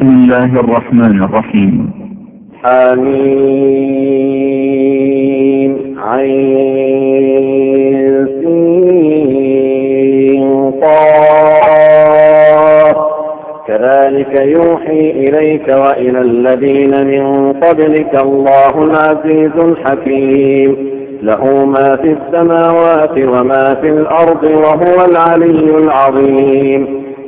بسم الله الرحمن الرحيم. حميم عين سين كذلك يوحي إليك وإلى الذين من قبلك الله العزيز الحكيم. له ما في السماوات وما في الأرض وهو العلي العظيم.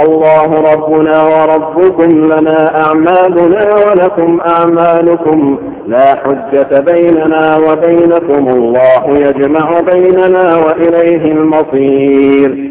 الله ربنا وربكم لنا أعمالنا ولكم أعمالكم لا حجة بيننا وبينكم. الله يجمع بيننا وإليه المصير.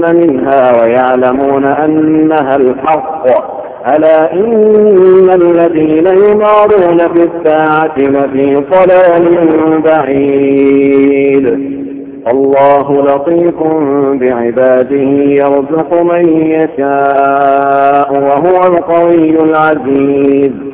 منها ويعلمون أنها الحق. ألا إن الذين يمارون في الساعة لفي ضلال بعيد. الله لطيف بعباده يرزق من يشاء وهو القوي العزيز.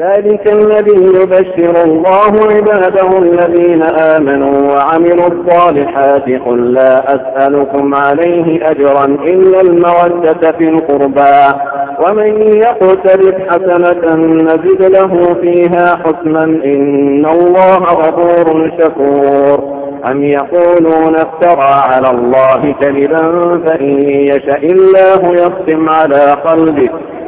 ذلك الذي يبشر الله عباده الذين آمنوا وعملوا الصالحات قل لا أسألكم عليه أجرا إلا المودة في القربى ومن يقترف حسنة نزد له فيها حسنا إن الله غفور شكور أم يقولون افترى على الله كذبا فإن يشأ الله يختم على قلبه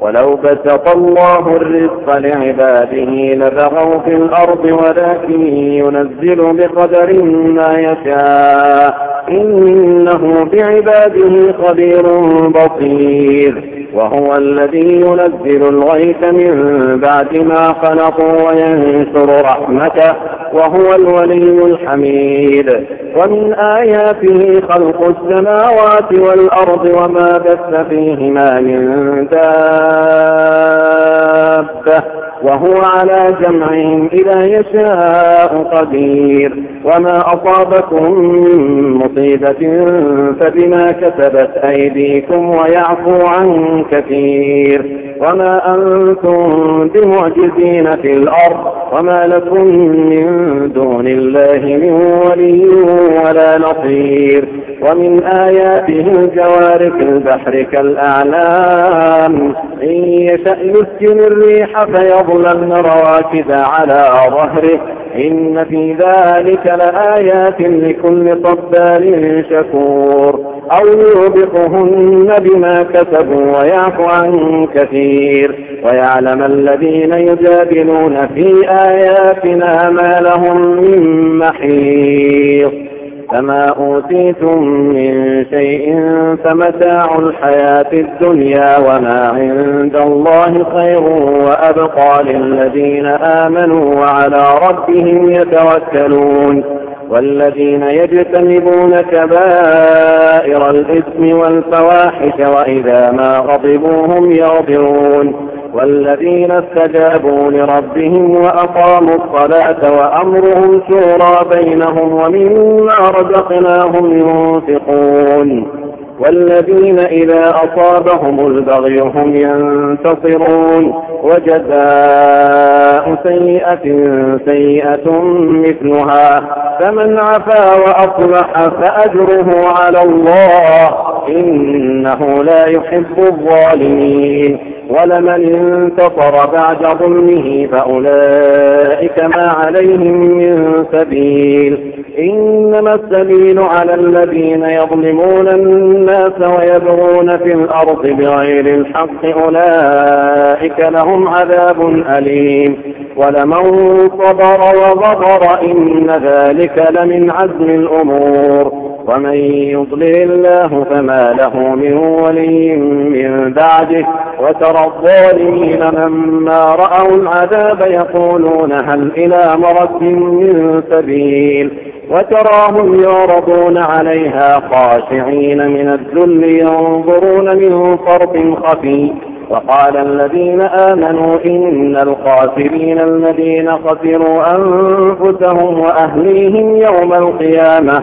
ولو بسط الله الرزق لعباده لبغوا في الأرض ولكن ينزل بقدر ما يشاء. إنه بعباده خبير بصير. وهو الذي ينزل الغيث من بعد ما خلقوا وينشر رحمته وهو الولي الحميد. ومن آياته خلق السماوات والأرض وما بث فيهما من دابة. وهو على جمعهم إذا يشاء قدير. وما أصابكم من مصيبة فبما كسبت أيديكم ويعفو عن كثير. وما أنتم بمعجزين في الأرض. وما لكم من دون الله من ولي ولا نصير. ومن آياته الجوار في البحر كالأعلام. إن يشأ يسكن الريح فيظللن رواكد على ظهره. إن في ذلك لآيات لكل صبار شكور. أو يوبقهن بما كسبوا ويعفو عن كثير. ويعلم الذين يجادلون في آياتنا ما لهم من محيط. فما أوتيتم من شيء فمتاع الحياة الدنيا وما عند الله خير وأبقى للذين آمنوا وعلى ربهم يتوكلون والذين يجتنبون كبائر الإثم والفواحش وإذا ما غضبوا هم يغفرون والذين استجابوا لربهم وأقاموا الصلاة وأمرهم شورى بينهم ومما رزقناهم ينفقون. والذين إذا أصابهم البغي هم ينتصرون. وجزاء سيئة سيئة مثلها. فمن عفا وأصلح فأجره على الله. إنه لا يحب الظالمين. ولمن انتصر بعد ظلمه فأولئك ما عليهم من سبيل. إنما السبيل على الذين يظلمون الناس ويبغون في الأرض بغير الحق أولئك لهم عذاب أليم. ولمن صبر وغفر إن ذلك لمن عزم الأمور. ومن يضلل الله فما له من ولي من بعده. وترى الظالمين لما رأوا العذاب يقولون هل إلى مرد من سبيل. وتراهم يعرضون عليها خاشعين من الذل ينظرون من فرط خفي. وقال الذين آمنوا إن الخاسرين الذين خسروا أنفسهم وأهليهم يوم القيامة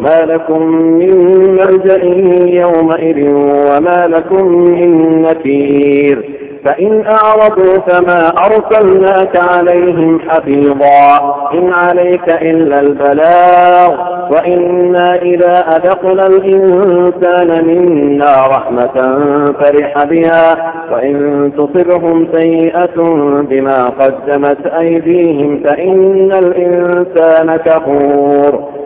ما لكم من ملجأ يومئذ وما لكم من نكير فإن أعرضوا فما أرسلناك عليهم حفيظا. إن عليك إلا البلاغ. وإنا إذا أذقنا الإنسان منا رحمة فرح بها. وإن تصبهم سيئة بما قدمت أيديهم فإن الإنسان كفور.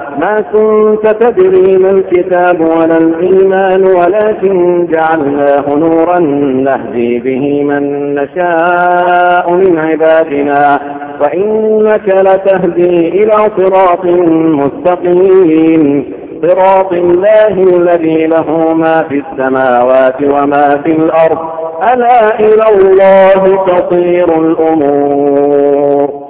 ما كنت تدري ما الكتاب ولا الإيمان ولكن جعلناه نورا نهدي به من نشاء من عبادنا. وإنك لتهدي إلى صراط مستقيم. صراط الله الذي له ما في السماوات وما في الأرض. ألا إلى الله تصير الأمور.